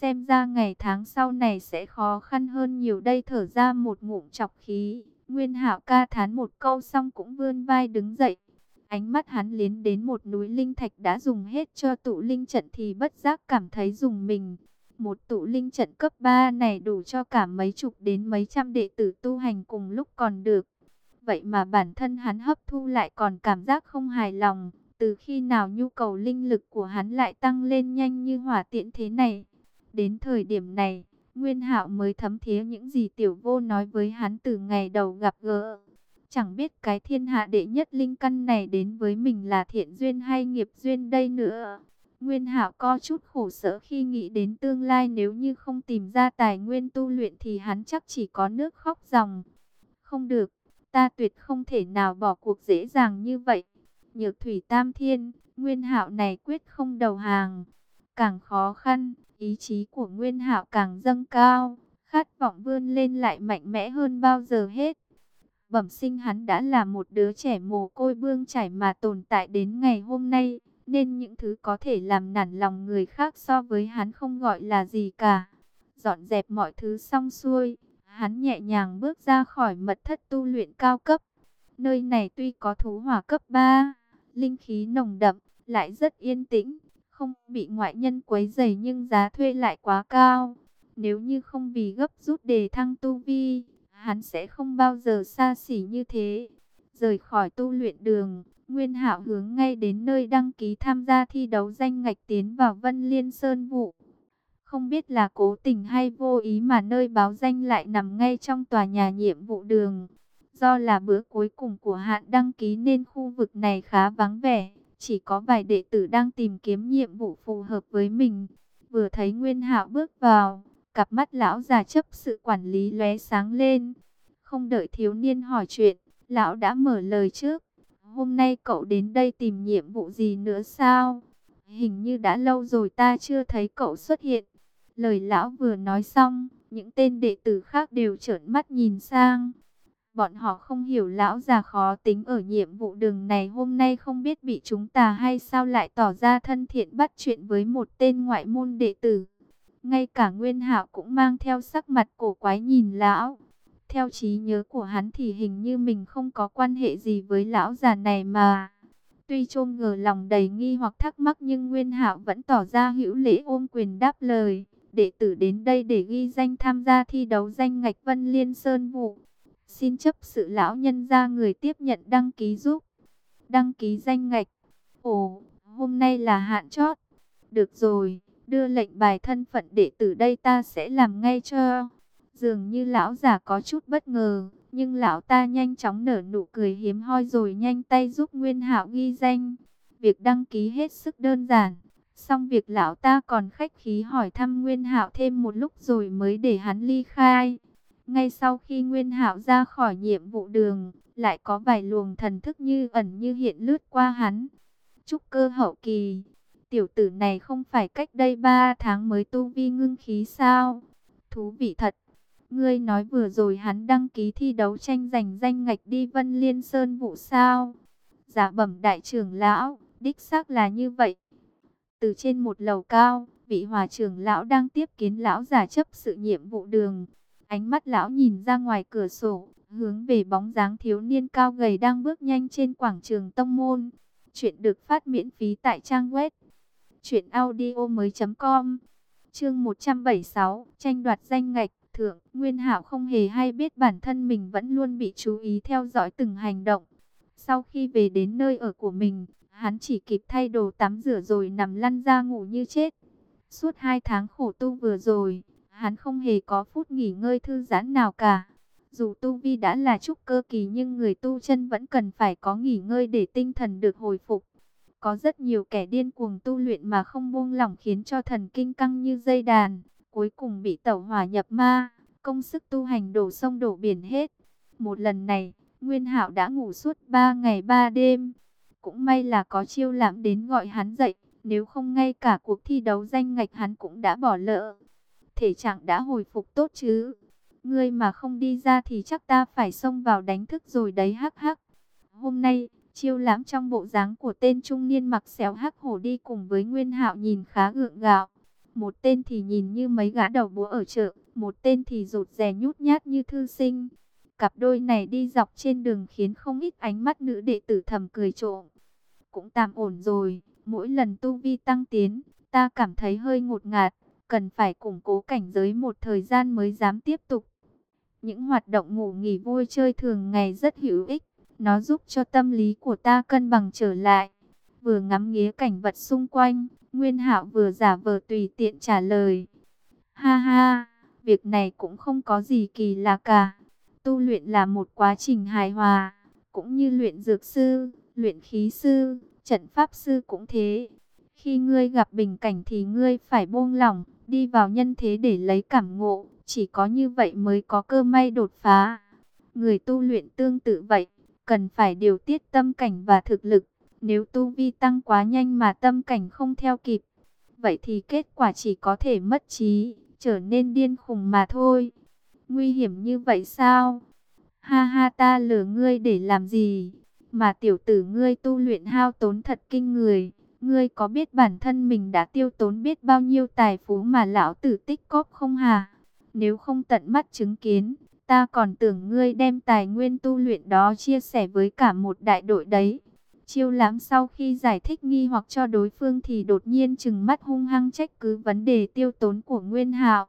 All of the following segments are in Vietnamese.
Xem ra ngày tháng sau này sẽ khó khăn hơn nhiều đây thở ra một ngụm chọc khí. Nguyên hạo ca thán một câu xong cũng vươn vai đứng dậy. Ánh mắt hắn liến đến một núi linh thạch đã dùng hết cho tụ linh trận thì bất giác cảm thấy dùng mình. Một tụ linh trận cấp 3 này đủ cho cả mấy chục đến mấy trăm đệ tử tu hành cùng lúc còn được. Vậy mà bản thân hắn hấp thu lại còn cảm giác không hài lòng. Từ khi nào nhu cầu linh lực của hắn lại tăng lên nhanh như hỏa tiện thế này? Đến thời điểm này, Nguyên Hạo mới thấm thía những gì tiểu vô nói với hắn từ ngày đầu gặp gỡ. Chẳng biết cái thiên hạ đệ nhất linh căn này đến với mình là thiện duyên hay nghiệp duyên đây nữa. Nguyên Hạo có chút khổ sở khi nghĩ đến tương lai nếu như không tìm ra tài nguyên tu luyện thì hắn chắc chỉ có nước khóc ròng. Không được, ta tuyệt không thể nào bỏ cuộc dễ dàng như vậy. Nhược thủy tam thiên, Nguyên Hạo này quyết không đầu hàng. Càng khó khăn, ý chí của Nguyên Hạo càng dâng cao, khát vọng vươn lên lại mạnh mẽ hơn bao giờ hết. Bẩm sinh hắn đã là một đứa trẻ mồ côi bương trải mà tồn tại đến ngày hôm nay, nên những thứ có thể làm nản lòng người khác so với hắn không gọi là gì cả. Dọn dẹp mọi thứ xong xuôi, hắn nhẹ nhàng bước ra khỏi mật thất tu luyện cao cấp. Nơi này tuy có thú hỏa cấp 3, linh khí nồng đậm, lại rất yên tĩnh, không bị ngoại nhân quấy rầy nhưng giá thuê lại quá cao. Nếu như không vì gấp rút đề thăng tu vi, hắn sẽ không bao giờ xa xỉ như thế. Rời khỏi tu luyện đường, Nguyên Hạo hướng ngay đến nơi đăng ký tham gia thi đấu danh ngạch tiến vào Vân Liên Sơn vụ. Không biết là cố tình hay vô ý mà nơi báo danh lại nằm ngay trong tòa nhà nhiệm vụ đường. Do là bữa cuối cùng của hạn đăng ký nên khu vực này khá vắng vẻ. Chỉ có vài đệ tử đang tìm kiếm nhiệm vụ phù hợp với mình. Vừa thấy Nguyên Hạo bước vào, cặp mắt lão già chấp sự quản lý lóe sáng lên. Không đợi thiếu niên hỏi chuyện, lão đã mở lời trước. Hôm nay cậu đến đây tìm nhiệm vụ gì nữa sao? Hình như đã lâu rồi ta chưa thấy cậu xuất hiện. Lời lão vừa nói xong, những tên đệ tử khác đều trợn mắt nhìn sang. Bọn họ không hiểu lão già khó tính ở nhiệm vụ đường này hôm nay không biết bị chúng ta hay sao lại tỏ ra thân thiện bắt chuyện với một tên ngoại môn đệ tử. Ngay cả Nguyên Hạo cũng mang theo sắc mặt cổ quái nhìn lão. Theo trí nhớ của hắn thì hình như mình không có quan hệ gì với lão già này mà. Tuy trôm ngờ lòng đầy nghi hoặc thắc mắc nhưng Nguyên Hạo vẫn tỏ ra hữu lễ ôm quyền đáp lời. Đệ tử đến đây để ghi danh tham gia thi đấu danh ngạch Vân Liên Sơn Vụ. Xin chấp sự lão nhân ra người tiếp nhận đăng ký giúp. Đăng ký danh ngạch. Ồ, hôm nay là hạn chót. Được rồi, đưa lệnh bài thân phận đệ tử đây ta sẽ làm ngay cho. Dường như lão già có chút bất ngờ, nhưng lão ta nhanh chóng nở nụ cười hiếm hoi rồi nhanh tay giúp Nguyên Hạo ghi danh. Việc đăng ký hết sức đơn giản, xong việc lão ta còn khách khí hỏi thăm Nguyên Hạo thêm một lúc rồi mới để hắn ly khai. Ngay sau khi Nguyên Hạo ra khỏi nhiệm vụ đường, lại có vài luồng thần thức như ẩn như hiện lướt qua hắn. Trúc cơ hậu kỳ, tiểu tử này không phải cách đây 3 tháng mới tu vi ngưng khí sao? Thú vị thật. Ngươi nói vừa rồi hắn đăng ký thi đấu tranh giành danh ngạch đi Vân Liên Sơn vụ sao? Giả bẩm đại trưởng lão, đích xác là như vậy. Từ trên một lầu cao, vị hòa trưởng lão đang tiếp kiến lão giả chấp sự nhiệm vụ đường. Ánh mắt lão nhìn ra ngoài cửa sổ, hướng về bóng dáng thiếu niên cao gầy đang bước nhanh trên quảng trường Tông Môn. Chuyện được phát miễn phí tại trang web truyệnaudiomoi.com. Chương 176, tranh đoạt danh ngạch, thượng, Nguyên Hạo không hề hay biết bản thân mình vẫn luôn bị chú ý theo dõi từng hành động. Sau khi về đến nơi ở của mình, hắn chỉ kịp thay đồ tắm rửa rồi nằm lăn ra ngủ như chết. Suốt hai tháng khổ tu vừa rồi, hắn không hề có phút nghỉ ngơi thư giãn nào cả. Dù tu vi đã là trúc cơ kỳ nhưng người tu chân vẫn cần phải có nghỉ ngơi để tinh thần được hồi phục. Có rất nhiều kẻ điên cuồng tu luyện mà không buông lỏng khiến cho thần kinh căng như dây đàn, cuối cùng bị tẩu hỏa nhập ma, công sức tu hành đổ sông đổ biển hết. Một lần này, Nguyên Hạo đã ngủ suốt 3 ngày 3 đêm. Cũng may là có chiêu lãm đến gọi hắn dậy, nếu không ngay cả cuộc thi đấu danh ngạch hắn cũng đã bỏ lỡ thể trạng đã hồi phục tốt chứ. Ngươi mà không đi ra thì chắc ta phải xông vào đánh thức rồi đấy hắc hắc. Hôm nay, chiêu lãm trong bộ dáng của tên trung niên mặc xéo hắc hổ đi cùng với Nguyên Hạo nhìn khá gượng gạo. Một tên thì nhìn như mấy gã đầu búa ở chợ, một tên thì rụt rè nhút nhát như thư sinh. Cặp đôi này đi dọc trên đường khiến không ít ánh mắt nữ đệ tử thầm cười trộm. Cũng tạm ổn rồi, mỗi lần tu vi tăng tiến, ta cảm thấy hơi ngột ngạt, cần phải củng cố cảnh giới một thời gian mới dám tiếp tục. Những hoạt động ngủ nghỉ vui chơi thường ngày rất hữu ích, nó giúp cho tâm lý của ta cân bằng trở lại. Vừa ngắm nghía cảnh vật xung quanh, Nguyên Hạo vừa giả vờ tùy tiện trả lời. Ha ha, việc này cũng không có gì kỳ lạ cả. Tu luyện là một quá trình hài hòa, cũng như luyện dược sư, luyện khí sư, trận pháp sư cũng thế. Khi ngươi gặp bình cảnh thì ngươi phải buông lỏng, đi vào nhân thế để lấy cảm ngộ, chỉ có như vậy mới có cơ may đột phá. Người tu luyện tương tự vậy, cần phải điều tiết tâm cảnh và thực lực. Nếu tu vi tăng quá nhanh mà tâm cảnh không theo kịp, vậy thì kết quả chỉ có thể mất trí, trở nên điên khùng mà thôi. Nguy hiểm như vậy sao? Ha ha ta lừa ngươi để làm gì? Mà tiểu tử ngươi tu luyện hao tốn thật kinh người. Ngươi có biết bản thân mình đã tiêu tốn biết bao nhiêu tài phú mà lão tử tích cóp không hà? Nếu không tận mắt chứng kiến, ta còn tưởng ngươi đem tài nguyên tu luyện đó chia sẻ với cả một đại đội đấy. Chiêu lãm sau khi giải thích nghi hoặc cho đối phương thì đột nhiên chừng mắt hung hăng trách cứ vấn đề tiêu tốn của Nguyên Hạo.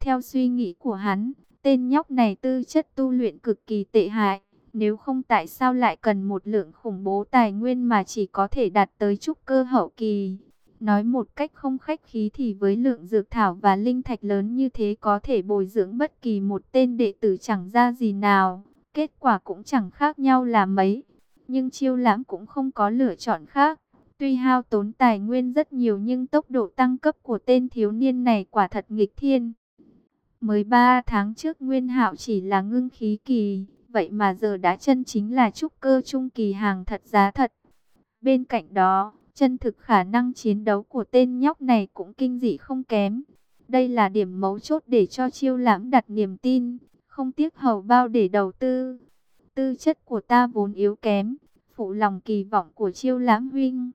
Theo suy nghĩ của hắn, tên nhóc này tư chất tu luyện cực kỳ tệ hại. Nếu không tại sao lại cần một lượng khủng bố tài nguyên mà chỉ có thể đạt tới trúc cơ hậu kỳ. Nói một cách không khách khí thì với lượng dược thảo và linh thạch lớn như thế có thể bồi dưỡng bất kỳ một tên đệ tử chẳng ra gì nào. Kết quả cũng chẳng khác nhau là mấy. Nhưng chiêu lãm cũng không có lựa chọn khác. Tuy hao tốn tài nguyên rất nhiều nhưng tốc độ tăng cấp của tên thiếu niên này quả thật nghịch thiên. Mới 3 tháng trước Nguyên Hạo chỉ là ngưng khí kỳ, vậy mà giờ đã chân chính là trúc cơ trung kỳ hàng thật giá thật. Bên cạnh đó, chân thực khả năng chiến đấu của tên nhóc này cũng kinh dị không kém. Đây là điểm mấu chốt để cho chiêu lãm đặt niềm tin, không tiếc hầu bao để đầu tư. Tư chất của ta vốn yếu kém, phụ lòng kỳ vọng của chiêu lãm huynh.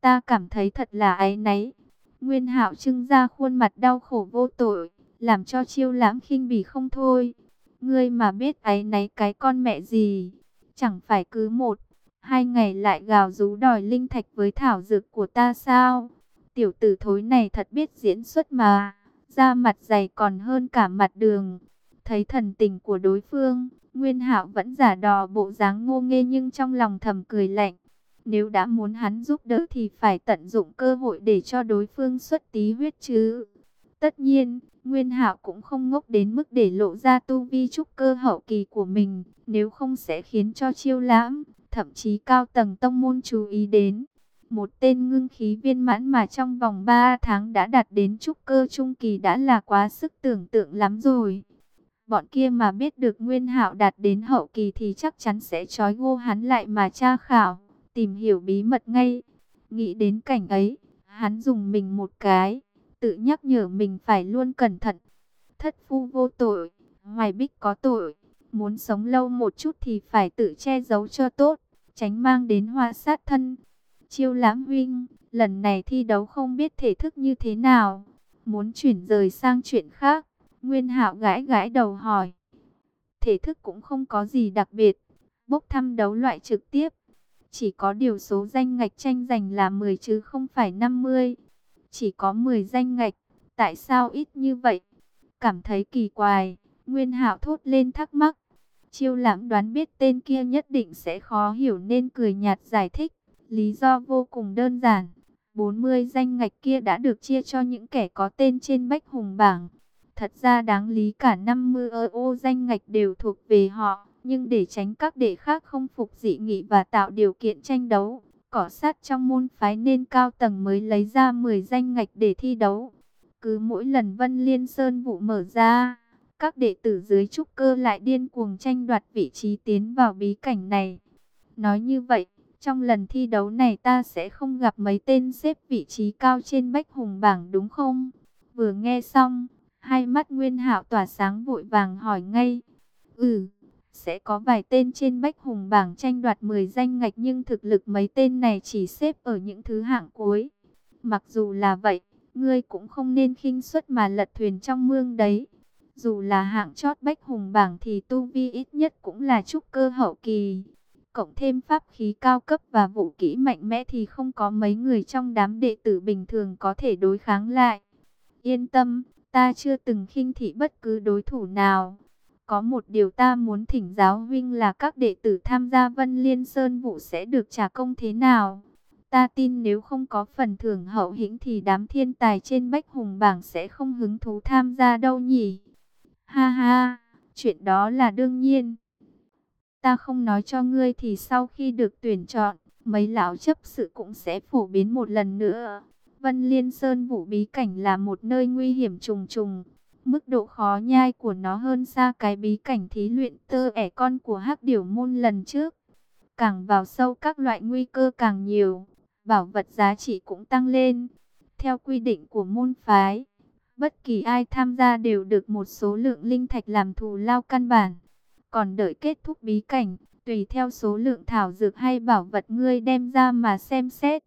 Ta cảm thấy thật là áy náy. Nguyên hạo trưng ra khuôn mặt đau khổ vô tội, làm cho chiêu lãm khinh bỉ không thôi. Ngươi mà biết ấy nấy cái con mẹ gì, chẳng phải cứ một, hai ngày lại gào rú đòi linh thạch với thảo dược của ta sao? Tiểu tử thối này thật biết diễn xuất mà, da mặt dày còn hơn cả mặt đường. Thấy thần tình của đối phương, Nguyên Hạo vẫn giả đò bộ dáng ngô nghê nhưng trong lòng thầm cười lạnh. Nếu đã muốn hắn giúp đỡ thì phải tận dụng cơ hội để cho đối phương xuất tí huyết chứ. Tất nhiên, Nguyên Hạo cũng không ngốc đến mức để lộ ra tu vi trúc cơ hậu kỳ của mình, nếu không sẽ khiến cho chiêu lãm, thậm chí cao tầng tông môn chú ý đến. Một tên ngưng khí viên mãn mà trong vòng 3 tháng đã đạt đến trúc cơ trung kỳ đã là quá sức tưởng tượng lắm rồi. Bọn kia mà biết được Nguyên Hạo đạt đến hậu kỳ thì chắc chắn sẽ trói gô hắn lại mà tra khảo, tìm hiểu bí mật ngay. Nghĩ đến cảnh ấy, hắn dùng mình một cái, tự nhắc nhở mình phải luôn cẩn thận. Thất phu vô tội, hoài bích có tội, muốn sống lâu một chút thì phải tự che giấu cho tốt, tránh mang đến hoa sát thân. Chiêu lãm huynh, lần này thi đấu không biết thể thức như thế nào, muốn chuyển rời sang chuyện khác. Nguyên Hạo gãi gãi đầu hỏi. Thể thức cũng không có gì đặc biệt, bốc thăm đấu loại trực tiếp. Chỉ có điều số danh ngạch tranh giành là 10 chứ không phải 50. Chỉ có 10 danh ngạch, tại sao ít như vậy? Cảm thấy kỳ quái, Nguyên Hạo thốt lên thắc mắc. Chiêu lãm đoán biết tên kia nhất định sẽ khó hiểu nên cười nhạt giải thích. Lý do vô cùng đơn giản. 40 danh ngạch kia đã được chia cho những kẻ có tên trên bách hùng bảng. Thật ra đáng lý cả 50 ô danh ngạch đều thuộc về họ, nhưng để tránh các đệ khác không phục dị nghị và tạo điều kiện tranh đấu, cỏ sát trong môn phái nên cao tầng mới lấy ra 10 danh ngạch để thi đấu. Cứ mỗi lần Vân Liên Sơn vụ mở ra, các đệ tử dưới trúc cơ lại điên cuồng tranh đoạt vị trí tiến vào bí cảnh này. Nói như vậy, trong lần thi đấu này ta sẽ không gặp mấy tên xếp vị trí cao trên bách hùng bảng đúng không? Vừa nghe xong, Hai mắt Nguyên Hạo tỏa sáng vội vàng hỏi ngay. Ừ, sẽ có vài tên trên bách hùng bảng tranh đoạt 10 danh ngạch nhưng thực lực mấy tên này chỉ xếp ở những thứ hạng cuối. Mặc dù là vậy, ngươi cũng không nên khinh suất mà lật thuyền trong mương đấy. Dù là hạng chót bách hùng bảng thì tu vi ít nhất cũng là trúc cơ hậu kỳ. Cộng thêm pháp khí cao cấp và vũ kỹ mạnh mẽ thì không có mấy người trong đám đệ tử bình thường có thể đối kháng lại. Yên tâm, ta chưa từng khinh thị bất cứ đối thủ nào. Có một điều ta muốn thỉnh giáo huynh là các đệ tử tham gia Vân Liên Sơn vụ sẽ được trả công thế nào. Ta tin nếu không có phần thưởng hậu hĩnh thì đám thiên tài trên bách hùng bảng sẽ không hứng thú tham gia đâu nhỉ. Ha ha, chuyện đó là đương nhiên. Ta không nói cho ngươi thì sau khi được tuyển chọn, mấy lão chấp sự cũng sẽ phổ biến một lần nữa. Vân Liên Sơn Vũ Bí Cảnh là một nơi nguy hiểm trùng trùng. Mức độ khó nhai của nó hơn xa cái bí cảnh thí luyện tơ ẻ con của hắc điểu môn lần trước. Càng vào sâu các loại nguy cơ càng nhiều, bảo vật giá trị cũng tăng lên. Theo quy định của môn phái, bất kỳ ai tham gia đều được một số lượng linh thạch làm thù lao căn bản. Còn đợi kết thúc bí cảnh, tùy theo số lượng thảo dược hay bảo vật ngươi đem ra mà xem xét.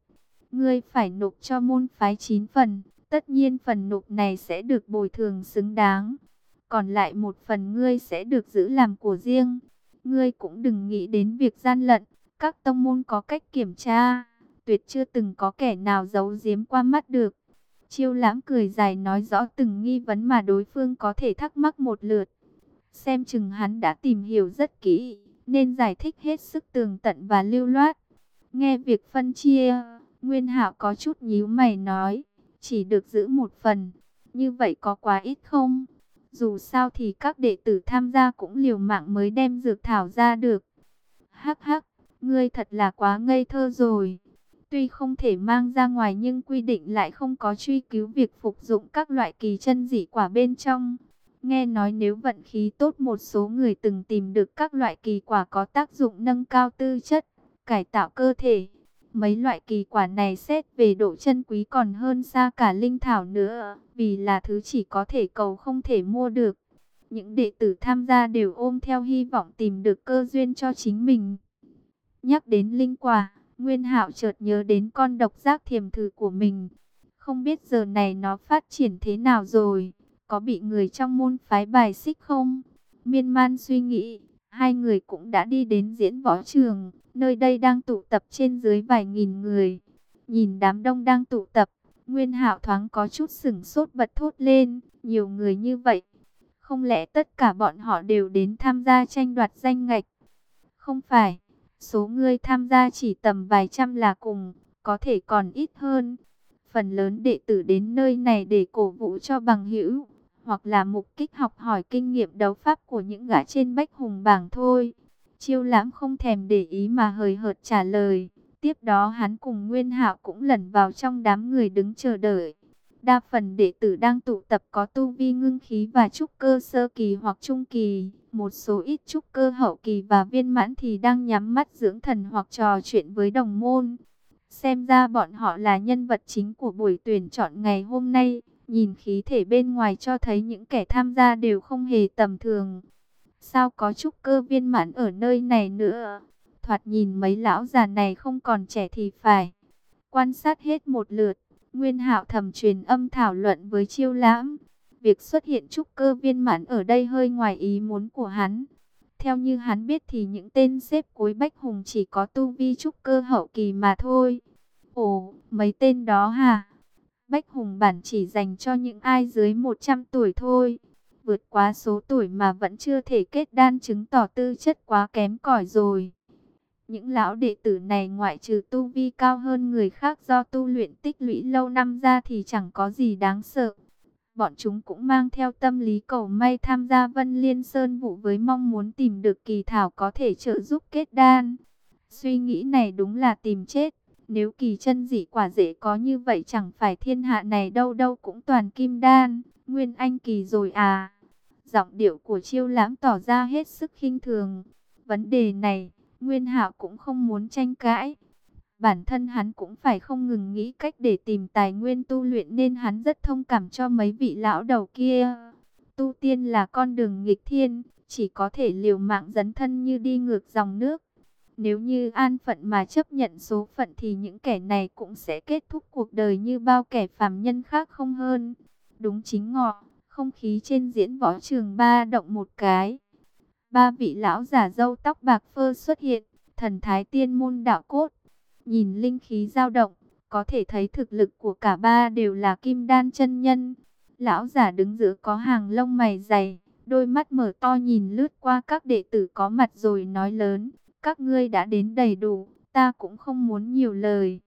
Ngươi phải nộp cho môn phái 9 phần, tất nhiên phần nộp này sẽ được bồi thường xứng đáng. Còn lại một phần ngươi sẽ được giữ làm của riêng. Ngươi cũng đừng nghĩ đến việc gian lận, các tông môn có cách kiểm tra, tuyệt chưa từng có kẻ nào giấu giếm qua mắt được. Chiêu lãm cười dài nói rõ từng nghi vấn mà đối phương có thể thắc mắc một lượt. Xem chừng hắn đã tìm hiểu rất kỹ, nên giải thích hết sức tường tận và lưu loát. Nghe việc phân chia, Nguyên Hạo có chút nhíu mày nói, chỉ được giữ một phần, như vậy có quá ít không? Dù sao thì các đệ tử tham gia cũng liều mạng mới đem dược thảo ra được. Hắc hắc, ngươi thật là quá ngây thơ rồi. Tuy không thể mang ra ngoài nhưng quy định lại không có truy cứu việc phục dụng các loại kỳ chân dị quả bên trong. Nghe nói nếu vận khí tốt một số người từng tìm được các loại kỳ quả có tác dụng nâng cao tư chất, cải tạo cơ thể. Mấy loại kỳ quả này xét về độ chân quý còn hơn xa cả linh thảo nữa, vì là thứ chỉ có thể cầu không thể mua được. Những đệ tử tham gia đều ôm theo hy vọng tìm được cơ duyên cho chính mình. Nhắc đến linh quả, Nguyên Hạo chợt nhớ đến con độc giác thiềm thử của mình. Không biết giờ này nó phát triển thế nào rồi, có bị người trong môn phái bài xích không? Miên man suy nghĩ, hai người cũng đã đi đến diễn võ trường, nơi đây đang tụ tập trên dưới vài nghìn người. Nhìn đám đông đang tụ tập, Nguyên Hạo thoáng có chút sừng sốt bật thốt lên, nhiều người như vậy. Không lẽ tất cả bọn họ đều đến tham gia tranh đoạt danh ngạch? Không phải, số người tham gia chỉ tầm vài trăm là cùng, có thể còn ít hơn. Phần lớn đệ tử đến nơi này để cổ vũ cho bằng hữu, hoặc là mục kích học hỏi kinh nghiệm đấu pháp của những gã trên bách hùng bảng thôi. Chiêu lãm không thèm để ý mà hời hợt trả lời. Tiếp đó hắn cùng Nguyên Hạo cũng lẩn vào trong đám người đứng chờ đợi. Đa phần đệ tử đang tụ tập có tu vi ngưng khí và trúc cơ sơ kỳ hoặc trung kỳ. Một số ít trúc cơ hậu kỳ và viên mãn thì đang nhắm mắt dưỡng thần hoặc trò chuyện với đồng môn. Xem ra bọn họ là nhân vật chính của buổi tuyển chọn ngày hôm nay. Nhìn khí thể bên ngoài cho thấy những kẻ tham gia đều không hề tầm thường. Sao có trúc cơ viên mãn ở nơi này nữa? Thoạt nhìn mấy lão già này không còn trẻ thì phải. Quan sát hết một lượt, Nguyên Hạo thầm truyền âm thảo luận với Chiêu Lãm. Việc xuất hiện trúc cơ viên mãn ở đây hơi ngoài ý muốn của hắn. Theo như hắn biết thì những tên xếp cuối Bách Hùng chỉ có tu vi trúc cơ hậu kỳ mà thôi. Ồ, mấy tên đó hả? Bách Hùng bản chỉ dành cho những ai dưới 100 tuổi thôi. Vượt quá số tuổi mà vẫn chưa thể kết đan chứng tỏ tư chất quá kém cỏi rồi. Những lão đệ tử này ngoại trừ tu vi cao hơn người khác do tu luyện tích lũy lâu năm ra thì chẳng có gì đáng sợ. Bọn chúng cũng mang theo tâm lý cầu may tham gia Vân Liên Sơn vụ với mong muốn tìm được kỳ thảo có thể trợ giúp kết đan. Suy nghĩ này đúng là tìm chết. Nếu kỳ chân dị quả dễ có như vậy chẳng phải thiên hạ này đâu đâu cũng toàn kim đan, nguyên anh kỳ rồi à. Giọng điệu của chiêu lãm tỏ ra hết sức khinh thường. Vấn đề này, Nguyên Hạo cũng không muốn tranh cãi. Bản thân hắn cũng phải không ngừng nghĩ cách để tìm tài nguyên tu luyện nên hắn rất thông cảm cho mấy vị lão đầu kia. Tu tiên là con đường nghịch thiên, chỉ có thể liều mạng dấn thân như đi ngược dòng nước. Nếu như an phận mà chấp nhận số phận thì những kẻ này cũng sẽ kết thúc cuộc đời như bao kẻ phàm nhân khác không hơn. Đúng chính ngọ, không khí trên diễn võ trường ba động một cái. Ba vị lão giả dâu tóc bạc phơ xuất hiện, thần thái tiên môn đạo cốt. Nhìn linh khí dao động, có thể thấy thực lực của cả ba đều là kim đan chân nhân. Lão giả đứng giữa có hàng lông mày dày, đôi mắt mở to nhìn lướt qua các đệ tử có mặt rồi nói lớn. Các ngươi đã đến đầy đủ, ta cũng không muốn nhiều lời.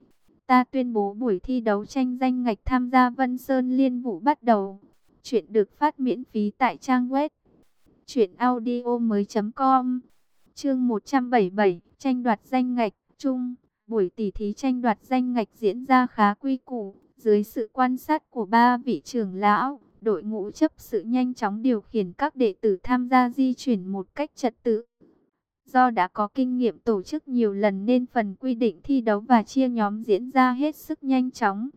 Ta tuyên bố buổi thi đấu tranh danh ngạch tham gia Vân Sơn Liên Vũ bắt đầu. Chuyện được phát miễn phí tại trang web truyệnaudiomoi.com. Chương 177, tranh đoạt danh ngạch chung. Buổi tỉ thí tranh đoạt danh ngạch diễn ra khá quy củ, dưới sự quan sát của ba vị trưởng lão, đội ngũ chấp sự nhanh chóng điều khiển các đệ tử tham gia di chuyển một cách trật tự. Do đã có kinh nghiệm tổ chức nhiều lần nên phần quy định thi đấu và chia nhóm diễn ra hết sức nhanh chóng.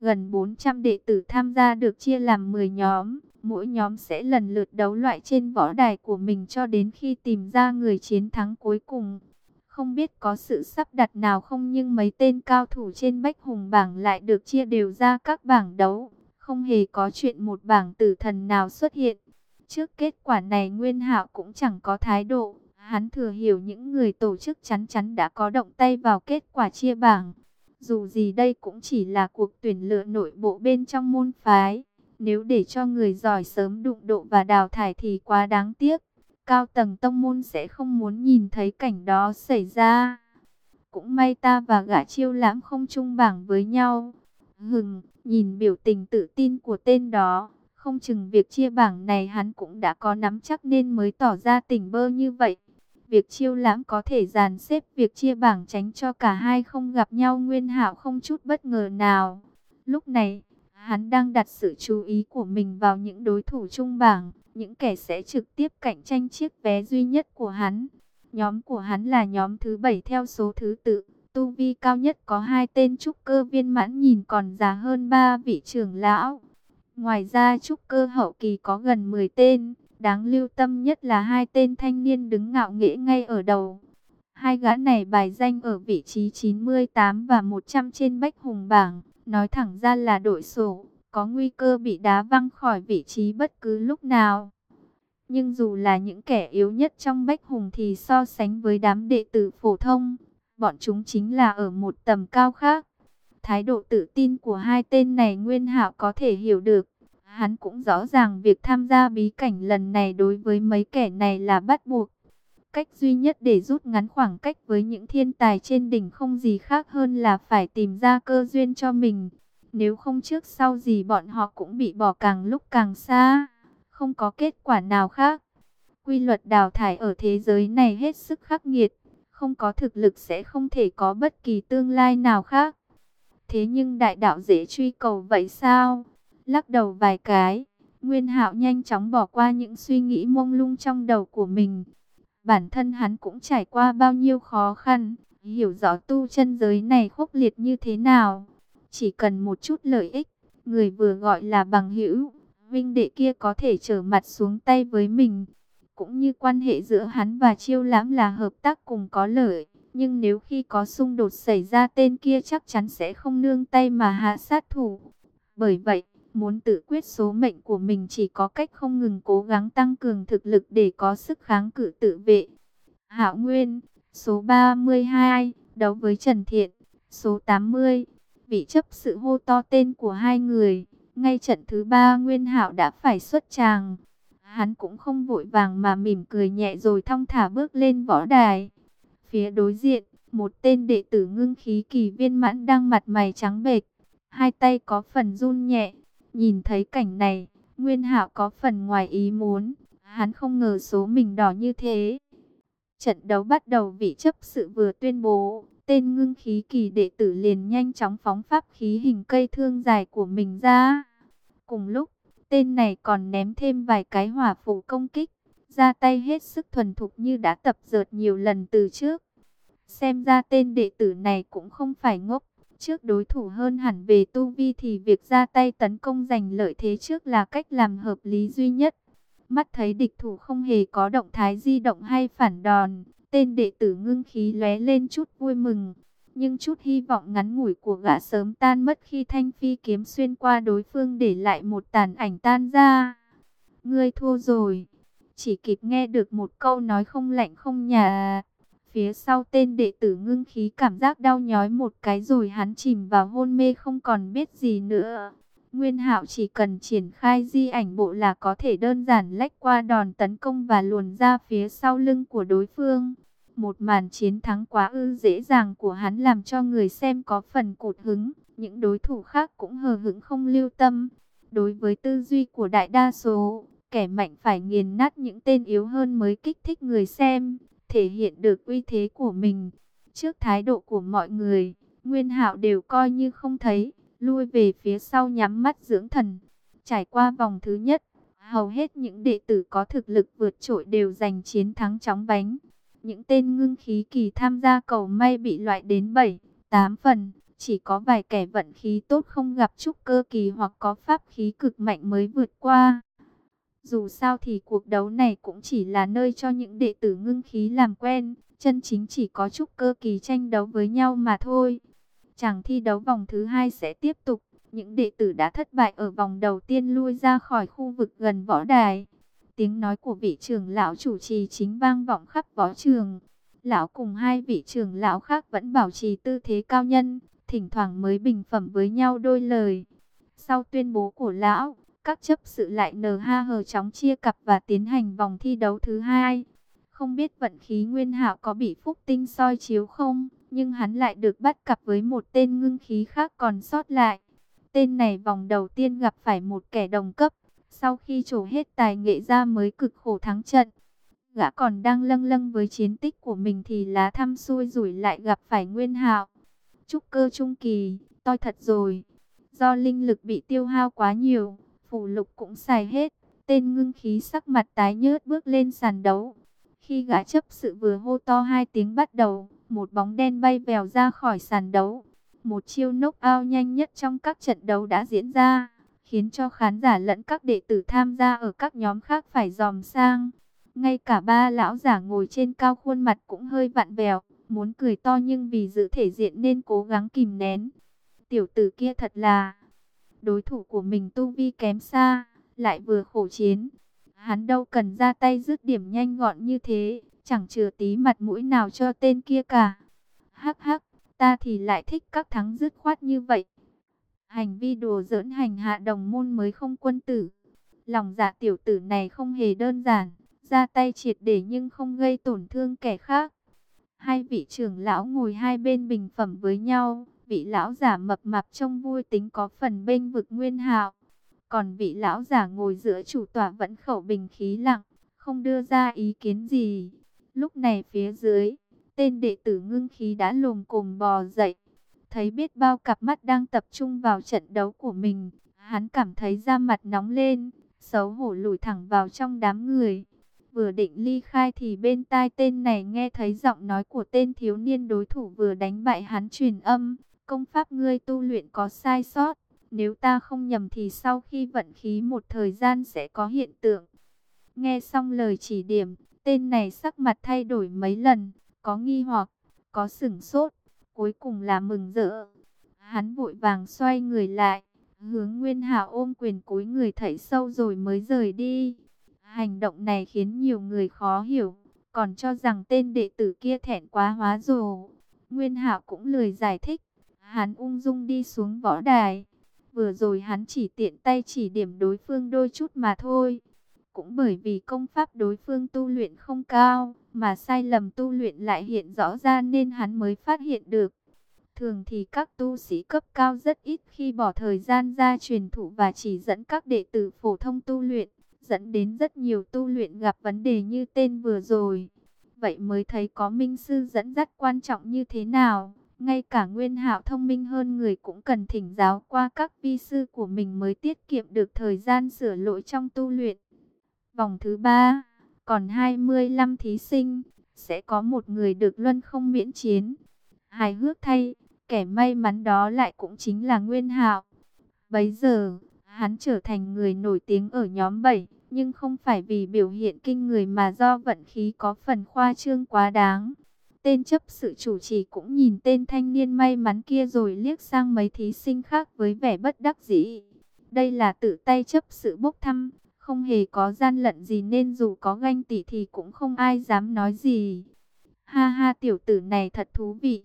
Gần 400 đệ tử tham gia được chia làm 10 nhóm, mỗi nhóm sẽ lần lượt đấu loại trên võ đài của mình cho đến khi tìm ra người chiến thắng cuối cùng. Không biết có sự sắp đặt nào không nhưng mấy tên cao thủ trên bách hùng bảng lại được chia đều ra các bảng đấu. Không hề có chuyện một bảng tử thần nào xuất hiện. Trước kết quả này Nguyên Hạo cũng chẳng có thái độ. Hắn thừa hiểu những người tổ chức chắn chắn đã có động tay vào kết quả chia bảng. Dù gì đây cũng chỉ là cuộc tuyển lựa nội bộ bên trong môn phái. Nếu để cho người giỏi sớm đụng độ và đào thải thì quá đáng tiếc. Cao tầng tông môn sẽ không muốn nhìn thấy cảnh đó xảy ra. Cũng may ta và gã chiêu lãm không chung bảng với nhau. Hừng, nhìn biểu tình tự tin của tên đó. Không chừng việc chia bảng này hắn cũng đã có nắm chắc nên mới tỏ ra tỉnh bơ như vậy. Việc chiêu lãm có thể dàn xếp việc chia bảng tránh cho cả hai không gặp nhau nguyên hạo không chút bất ngờ nào. Lúc này, hắn đang đặt sự chú ý của mình vào những đối thủ chung bảng, những kẻ sẽ trực tiếp cạnh tranh chiếc vé duy nhất của hắn. Nhóm của hắn là nhóm thứ 7 theo số thứ tự, tu vi cao nhất có hai tên trúc cơ viên mãn nhìn còn già hơn ba vị trưởng lão. Ngoài ra trúc cơ hậu kỳ có gần 10 tên, đáng lưu tâm nhất là hai tên thanh niên đứng ngạo nghễ ngay ở đầu. Hai gã này bài danh ở vị trí 98 và 100 trên bách hùng bảng, nói thẳng ra là đội sổ, có nguy cơ bị đá văng khỏi vị trí bất cứ lúc nào. Nhưng dù là những kẻ yếu nhất trong bách hùng thì so sánh với đám đệ tử phổ thông, bọn chúng chính là ở một tầm cao khác. Thái độ tự tin của hai tên này Nguyên Hạo có thể hiểu được. Hắn cũng rõ ràng việc tham gia bí cảnh lần này đối với mấy kẻ này là bắt buộc. Cách duy nhất để rút ngắn khoảng cách với những thiên tài trên đỉnh không gì khác hơn là phải tìm ra cơ duyên cho mình. Nếu không trước sau gì bọn họ cũng bị bỏ càng lúc càng xa, không có kết quả nào khác. Quy luật đào thải ở thế giới này hết sức khắc nghiệt, không có thực lực sẽ không thể có bất kỳ tương lai nào khác. Thế nhưng đại đạo dễ truy cầu vậy sao? Lắc đầu vài cái, Nguyên Hạo nhanh chóng bỏ qua những suy nghĩ mông lung trong đầu của mình. Bản thân hắn cũng trải qua bao nhiêu khó khăn, hiểu rõ tu chân giới này khốc liệt như thế nào. Chỉ cần một chút lợi ích, người vừa gọi là bằng hữu, vinh đệ kia có thể trở mặt xuống tay với mình. Cũng như quan hệ giữa hắn và chiêu lãm là hợp tác cùng có lợi. Nhưng nếu khi có xung đột xảy ra tên kia chắc chắn sẽ không nương tay mà hạ sát thủ. Bởi vậy, muốn tự quyết số mệnh của mình chỉ có cách không ngừng cố gắng tăng cường thực lực để có sức kháng cự tự vệ. Hạo Nguyên, số 32, đấu với Trần Thiện, số 80, vị chấp sự hô to tên của hai người. Ngay trận thứ ba Nguyên Hạo đã phải xuất tràng. Hắn cũng không vội vàng mà mỉm cười nhẹ rồi thong thả bước lên võ đài. Phía đối diện, một tên đệ tử ngưng khí kỳ viên mãn đang mặt mày trắng bệch, hai tay có phần run nhẹ. Nhìn thấy cảnh này, Nguyên Hạo có phần ngoài ý muốn, hắn không ngờ số mình đỏ như thế. Trận đấu bắt đầu vị chấp sự vừa tuyên bố, tên ngưng khí kỳ đệ tử liền nhanh chóng phóng pháp khí hình cây thương dài của mình ra. Cùng lúc, tên này còn ném thêm vài cái hỏa phủ công kích, ra tay hết sức thuần thục như đã tập dượt nhiều lần từ trước. Xem ra tên đệ tử này cũng không phải ngốc, trước đối thủ hơn hẳn về tu vi thì việc ra tay tấn công giành lợi thế trước là cách làm hợp lý duy nhất. Mắt thấy địch thủ không hề có động thái di động hay phản đòn, Tên đệ tử ngưng khí lóe lên chút vui mừng, nhưng chút hy vọng ngắn ngủi của gã sớm tan mất khi thanh phi kiếm xuyên qua đối phương để lại một tàn ảnh tan ra. Ngươi thua rồi. Chỉ kịp nghe được một câu nói không lạnh không nhà. Phía sau tên đệ tử ngưng khí cảm giác đau nhói một cái rồi hắn chìm vào hôn mê không còn biết gì nữa. Nguyên Hạo chỉ cần triển khai di ảnh bộ là có thể đơn giản lách qua đòn tấn công và luồn ra phía sau lưng của đối phương. Một màn chiến thắng quá ư dễ dàng của hắn làm cho người xem có phần cột hứng, những đối thủ khác cũng hờ hững không lưu tâm. Đối với tư duy của đại đa số, kẻ mạnh phải nghiền nát những tên yếu hơn mới kích thích người xem, thể hiện được uy thế của mình. Trước thái độ của mọi người, Nguyên Hạo đều coi như không thấy, lui về phía sau nhắm mắt dưỡng thần. Trải qua vòng thứ nhất, hầu hết những đệ tử có thực lực vượt trội đều giành chiến thắng chóng bánh. Những tên ngưng khí kỳ tham gia cầu may bị loại đến 7, 8 phần, chỉ có vài kẻ vận khí tốt không gặp trúc cơ kỳ hoặc có pháp khí cực mạnh mới vượt qua. Dù sao thì cuộc đấu này cũng chỉ là nơi cho những đệ tử ngưng khí làm quen, chân chính chỉ có chút cơ kỳ tranh đấu với nhau mà thôi. Chẳng thi đấu vòng thứ hai sẽ tiếp tục, những đệ tử đã thất bại ở vòng đầu tiên lui ra khỏi khu vực gần võ đài. Tiếng nói của vị trưởng lão chủ trì chính vang vọng khắp võ trường. Lão cùng hai vị trưởng lão khác vẫn bảo trì tư thế cao nhân, thỉnh thoảng mới bình phẩm với nhau đôi lời. Sau tuyên bố của lão, các chấp sự lại nờ ha hờ chóng chia cặp và tiến hành vòng thi đấu thứ hai. Không biết vận khí nguyên hạo có bị phúc tinh soi chiếu không, nhưng hắn lại được bắt cặp với một tên ngưng khí khác còn sót lại. Tên này vòng đầu tiên gặp phải một kẻ đồng cấp, sau khi trổ hết tài nghệ ra mới cực khổ thắng trận. Gã còn đang lâng lâng với chiến tích của mình thì lá thăm xui rủi lại gặp phải nguyên hạo. Trúc cơ trung kỳ, toi thật rồi. Do linh lực bị tiêu hao quá nhiều, phù lục cũng xài hết. Tên ngưng khí sắc mặt tái nhớt bước lên sàn đấu. Khi gã chấp sự vừa hô to hai tiếng bắt đầu, một bóng đen bay vèo ra khỏi sàn đấu. Một chiêu nốc ao nhanh nhất trong các trận đấu đã diễn ra, khiến cho khán giả lẫn các đệ tử tham gia ở các nhóm khác phải dòm sang. Ngay cả ba lão giả ngồi trên cao khuôn mặt cũng hơi vặn vẹo, muốn cười to nhưng vì giữ thể diện nên cố gắng kìm nén. Tiểu tử kia thật là đối thủ của mình tu vi kém xa, lại vừa khổ chiến. Hắn đâu cần ra tay dứt điểm nhanh gọn như thế, chẳng chừa tí mặt mũi nào cho tên kia cả. Hắc hắc, ta thì lại thích các thắng dứt khoát như vậy. Hành vi đùa giỡn hành hạ đồng môn mới không quân tử. Lòng dạ tiểu tử này không hề đơn giản, ra tay triệt để nhưng không gây tổn thương kẻ khác. Hai vị trưởng lão ngồi hai bên bình phẩm với nhau, vị lão giả mập mạp trông vui tính có phần bênh vực nguyên hạo. Còn vị lão giả ngồi giữa chủ tọa vẫn khẩu bình khí lặng, không đưa ra ý kiến gì. Lúc này phía dưới, tên đệ tử ngưng khí đã lồm cồm bò dậy. Thấy biết bao cặp mắt đang tập trung vào trận đấu của mình, hắn cảm thấy da mặt nóng lên, xấu hổ lùi thẳng vào trong đám người. Vừa định ly khai thì bên tai tên này nghe thấy giọng nói của tên thiếu niên đối thủ vừa đánh bại hắn truyền âm. Công pháp ngươi tu luyện có sai sót, nếu ta không nhầm thì sau khi vận khí một thời gian sẽ có hiện tượng. Nghe xong lời chỉ điểm, tên này sắc mặt thay đổi mấy lần, có nghi hoặc, có sửng sốt, cuối cùng là mừng rỡ. Hắn vội vàng xoay người lại, hướng Nguyên hà ôm quyền cúi người thảy sâu rồi mới rời đi. Hành động này khiến nhiều người khó hiểu, còn cho rằng tên đệ tử kia thẹn quá hóa rồ. Nguyên Hạo cũng lười giải thích, hắn ung dung đi xuống võ đài. Vừa rồi hắn chỉ tiện tay chỉ điểm đối phương đôi chút mà thôi. Cũng bởi vì công pháp đối phương tu luyện không cao, mà sai lầm tu luyện lại hiện rõ ra nên hắn mới phát hiện được. Thường thì các tu sĩ cấp cao rất ít khi bỏ thời gian ra truyền thụ và chỉ dẫn các đệ tử phổ thông tu luyện, dẫn đến rất nhiều tu luyện gặp vấn đề như tên vừa rồi. Vậy mới thấy có minh sư dẫn dắt quan trọng như thế nào. Ngay cả nguyên hạo thông minh hơn người cũng cần thỉnh giáo qua các vi sư của mình mới tiết kiệm được thời gian sửa lỗi trong tu luyện. Vòng thứ ba, còn 25 thí sinh, sẽ có một người được luân không miễn chiến. Hài hước thay, kẻ may mắn đó lại cũng chính là Nguyên Hạo. Bấy giờ, hắn trở thành người nổi tiếng ở nhóm 7, nhưng không phải vì biểu hiện kinh người mà do vận khí có phần khoa trương quá đáng. Tên chấp sự chủ trì cũng nhìn tên thanh niên may mắn kia rồi liếc sang mấy thí sinh khác với vẻ bất đắc dĩ. Đây là tự tay chấp sự bốc thăm, không hề có gian lận gì nên dù có ganh tỉ thì cũng không ai dám nói gì. Ha ha tiểu tử này thật thú vị.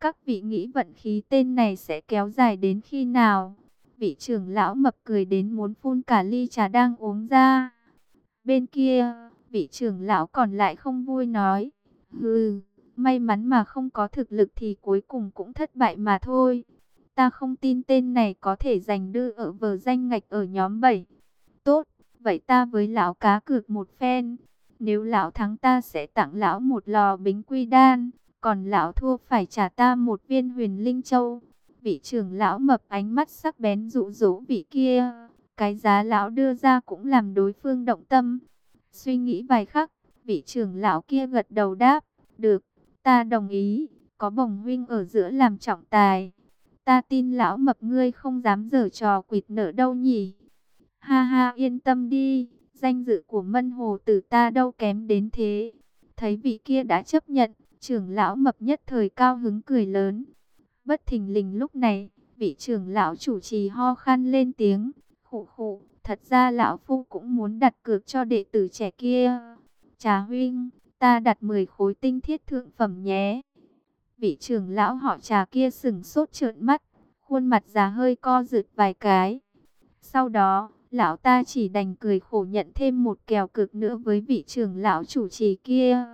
Các vị nghĩ vận khí tên này sẽ kéo dài đến khi nào? Vị trưởng lão mập cười đến muốn phun cả ly trà đang uống ra. Bên kia, vị trưởng lão còn lại không vui nói. Hừ, may mắn mà không có thực lực thì cuối cùng cũng thất bại mà thôi. Ta không tin tên này có thể giành đưa ở vờ danh ngạch ở nhóm 7. Tốt, vậy ta với lão cá cược một phen. Nếu lão thắng ta sẽ tặng lão một lò bính quy đan, còn lão thua phải trả ta một viên huyền linh châu. Vị trưởng lão mập ánh mắt sắc bén dụ dỗ vị kia. Cái giá lão đưa ra cũng làm đối phương động tâm. Suy nghĩ vài khắc, vị trưởng lão kia gật đầu đáp. Được, ta đồng ý, có bồng huynh ở giữa làm trọng tài. Ta tin lão mập ngươi không dám dở trò quỵt nợ đâu nhỉ. Ha ha yên tâm đi, danh dự của mân hồ tử ta đâu kém đến thế. Thấy vị kia đã chấp nhận, trưởng lão mập nhất thời cao hứng cười lớn. Bất thình lình lúc này, vị trưởng lão chủ trì ho khan lên tiếng. Khụ khụ, thật ra lão phu cũng muốn đặt cược cho đệ tử trẻ kia. Trà huynh, ta đặt 10 khối tinh thiết thượng phẩm nhé. Vị trưởng lão họ trà kia sừng sốt trợn mắt, khuôn mặt già hơi co rụt vài cái. Sau đó, lão ta chỉ đành cười khổ nhận thêm một kèo cực nữa với vị trưởng lão chủ trì kia.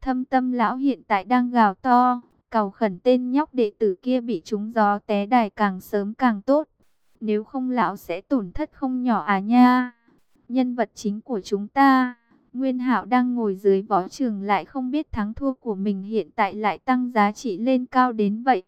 Thâm tâm lão hiện tại đang gào to, cầu khẩn tên nhóc đệ tử kia bị trúng gió té đài càng sớm càng tốt. Nếu không lão sẽ tổn thất không nhỏ à nha. Nhân vật chính của chúng ta, Nguyên Hạo đang ngồi dưới võ trường lại không biết thắng thua của mình hiện tại lại tăng giá trị lên cao đến vậy.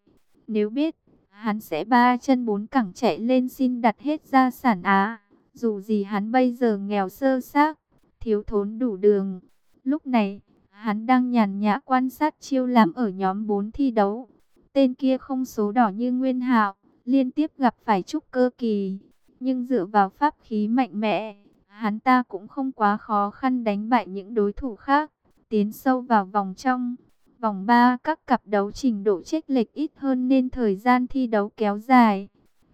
Nếu biết, hắn sẽ ba chân bốn cẳng chạy lên xin đặt hết gia sản á. Dù gì hắn bây giờ nghèo sơ xác, thiếu thốn đủ đường. Lúc này, hắn đang nhàn nhã quan sát chiêu làm ở nhóm 4 thi đấu. Tên kia không số đỏ như Nguyên Hạo, liên tiếp gặp phải trúc cơ kỳ. Nhưng dựa vào pháp khí mạnh mẽ, hắn ta cũng không quá khó khăn đánh bại những đối thủ khác. Tiến sâu vào vòng trong. Vòng 3 các cặp đấu trình độ chênh lệch ít hơn nên thời gian thi đấu kéo dài.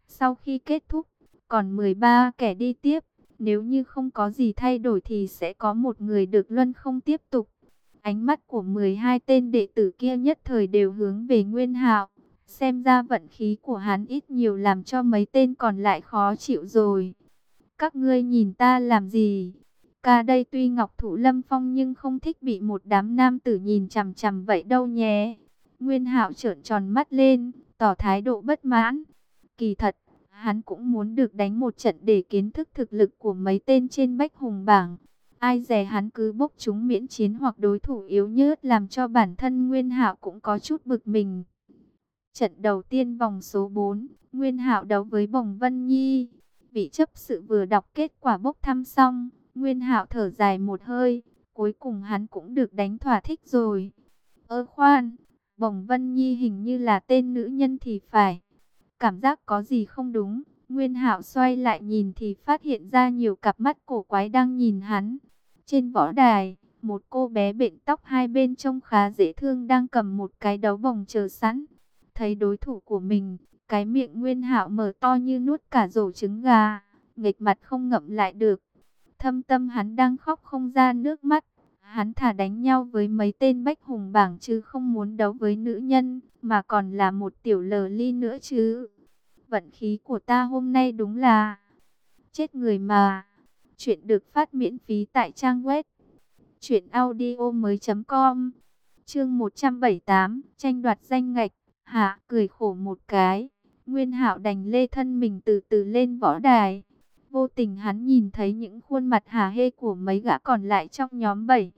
Sau khi kết thúc, còn 13 kẻ đi tiếp. Nếu như không có gì thay đổi thì sẽ có một người được luân không tiếp tục. Ánh mắt của 12 tên đệ tử kia nhất thời đều hướng về Nguyên Hạo. Xem ra vận khí của hắn ít nhiều làm cho mấy tên còn lại khó chịu rồi. Các ngươi nhìn ta làm gì? Ca đây tuy ngọc thụ lâm phong nhưng không thích bị một đám nam tử nhìn chằm chằm vậy đâu nhé. Nguyên hạo trợn tròn mắt lên, tỏ thái độ bất mãn. Kỳ thật, hắn cũng muốn được đánh một trận để kiến thức thực lực của mấy tên trên bách hùng bảng. Ai dè hắn cứ bốc chúng miễn chiến hoặc đối thủ yếu nhớt làm cho bản thân Nguyên Hạo cũng có chút bực mình. Trận đầu tiên vòng số 4, Nguyên Hạo đấu với Bồng Vân Nhi. Vị chấp sự vừa đọc kết quả bốc thăm xong, Nguyên Hạo thở dài một hơi, cuối cùng hắn cũng được đánh thỏa thích rồi. Ơ khoan, Bồng Vân Nhi hình như là tên nữ nhân thì phải. Cảm giác có gì không đúng, Nguyên Hạo xoay lại nhìn thì phát hiện ra nhiều cặp mắt cổ quái đang nhìn hắn. Trên võ đài, một cô bé bện tóc hai bên trông khá dễ thương đang cầm một cái đấu bồng chờ sẵn. Thấy đối thủ của mình, cái miệng Nguyên Hạo mở to như nuốt cả rổ trứng gà, nghịch mặt không ngậm lại được. Thâm tâm hắn đang khóc không ra nước mắt. Hắn thả đánh nhau với mấy tên bách hùng bảng chứ không muốn đấu với nữ nhân, mà còn là một tiểu lờ ly nữa chứ. Vận khí của ta hôm nay đúng là chết người mà. Chuyện được phát miễn phí tại trang web truyệnaudiomoi.com. Chương 178, tranh đoạt danh ngạch. Hạ cười khổ một cái, Nguyên Hạo đành lê thân mình từ từ lên võ đài. Vô tình hắn nhìn thấy những khuôn mặt hà hê của mấy gã còn lại trong nhóm 7.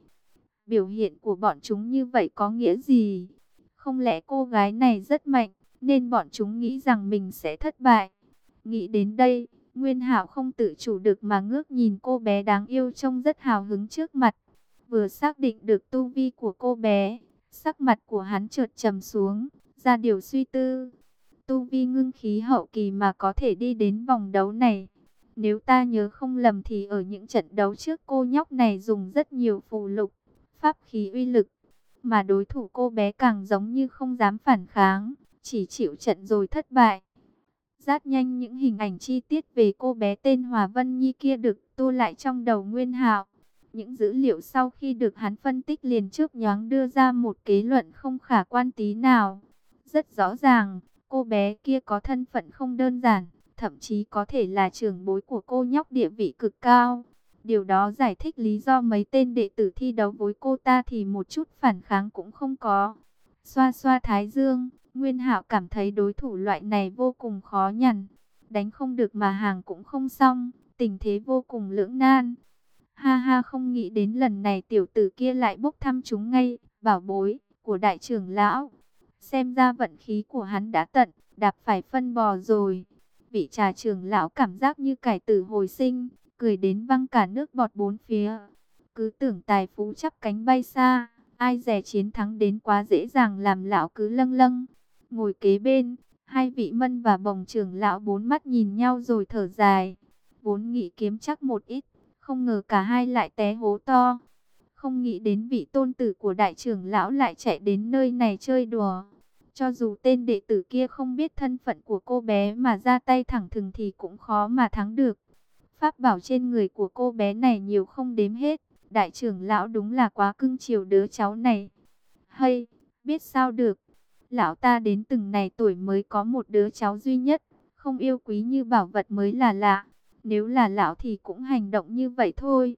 Biểu hiện của bọn chúng như vậy có nghĩa gì? Không lẽ cô gái này rất mạnh, nên bọn chúng nghĩ rằng mình sẽ thất bại? Nghĩ đến đây, Nguyên Hạo không tự chủ được mà ngước nhìn cô bé đáng yêu trông rất hào hứng trước mặt. Vừa xác định được tu vi của cô bé, sắc mặt của hắn chợt trầm xuống, ra điều suy tư. Tu vi ngưng khí hậu kỳ mà có thể đi đến vòng đấu này. Nếu ta nhớ không lầm thì ở những trận đấu trước cô nhóc này dùng rất nhiều phù lục, pháp khí uy lực. Mà đối thủ cô bé càng giống như không dám phản kháng, chỉ chịu trận rồi thất bại. Rát nhanh những hình ảnh chi tiết về cô bé tên Hòa Vân Nhi kia được tô lại trong đầu Nguyên Hạo. Những dữ liệu sau khi được hắn phân tích liền trước nhoáng đưa ra một kế luận không khả quan tí nào. Rất rõ ràng, cô bé kia có thân phận không đơn giản, thậm chí có thể là trưởng bối của cô nhóc địa vị cực cao. Điều đó giải thích lý do mấy tên đệ tử thi đấu với cô ta thì một chút phản kháng cũng không có. Xoa xoa thái dương, Nguyên Hạo cảm thấy đối thủ loại này vô cùng khó nhằn. Đánh không được mà hàng cũng không xong, tình thế vô cùng lưỡng nan. Ha ha không nghĩ đến lần này tiểu tử kia lại bốc thăm chúng ngay, bảo bối của đại trưởng lão. Xem ra vận khí của hắn đã tận, đạp phải phân bò rồi. Vị trà trưởng lão cảm giác như cải tử hồi sinh, cười đến văng cả nước bọt bốn phía. Cứ tưởng tài phú chắp cánh bay xa, ai dè chiến thắng đến quá dễ dàng làm lão cứ lâng lâng. Ngồi kế bên, hai vị mân và bồng trưởng lão bốn mắt nhìn nhau rồi thở dài. Vốn nghĩ kiếm chắc một ít, không ngờ cả hai lại té hố to. Không nghĩ đến vị tôn tử của đại trưởng lão lại chạy đến nơi này chơi đùa. Cho dù tên đệ tử kia không biết thân phận của cô bé mà ra tay thẳng thừng thì cũng khó mà thắng được. Pháp bảo trên người của cô bé này nhiều không đếm hết. Đại trưởng lão đúng là quá cưng chiều đứa cháu này. Hay, biết sao được. Lão ta đến từng này tuổi mới có một đứa cháu duy nhất. Không yêu quý như bảo vật mới là lạ. Nếu là lão thì cũng hành động như vậy thôi.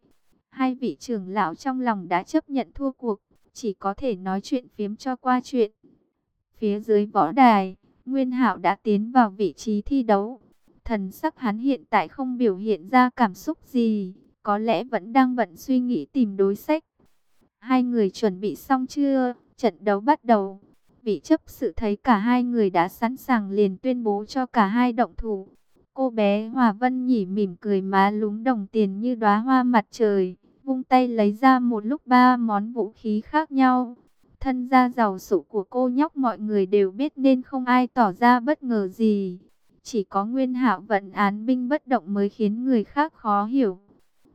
Hai vị trưởng lão trong lòng đã chấp nhận thua cuộc. Chỉ có thể nói chuyện phiếm cho qua chuyện. Phía dưới võ đài, Nguyên Hạo đã tiến vào vị trí thi đấu. Thần sắc hắn hiện tại không biểu hiện ra cảm xúc gì, có lẽ vẫn đang bận suy nghĩ tìm đối sách. Hai người chuẩn bị xong chưa? Trận đấu bắt đầu. Vị chấp sự thấy cả hai người đã sẵn sàng liền tuyên bố cho cả hai động thủ. Cô bé Hòa Vân nhỉ mỉm cười má lúng đồng tiền như đóa hoa mặt trời, vung tay lấy ra một lúc ba món vũ khí khác nhau. Thân gia giàu sụ của cô nhóc mọi người đều biết nên không ai tỏ ra bất ngờ gì. Chỉ có nguyên hạo vận án binh bất động mới khiến người khác khó hiểu.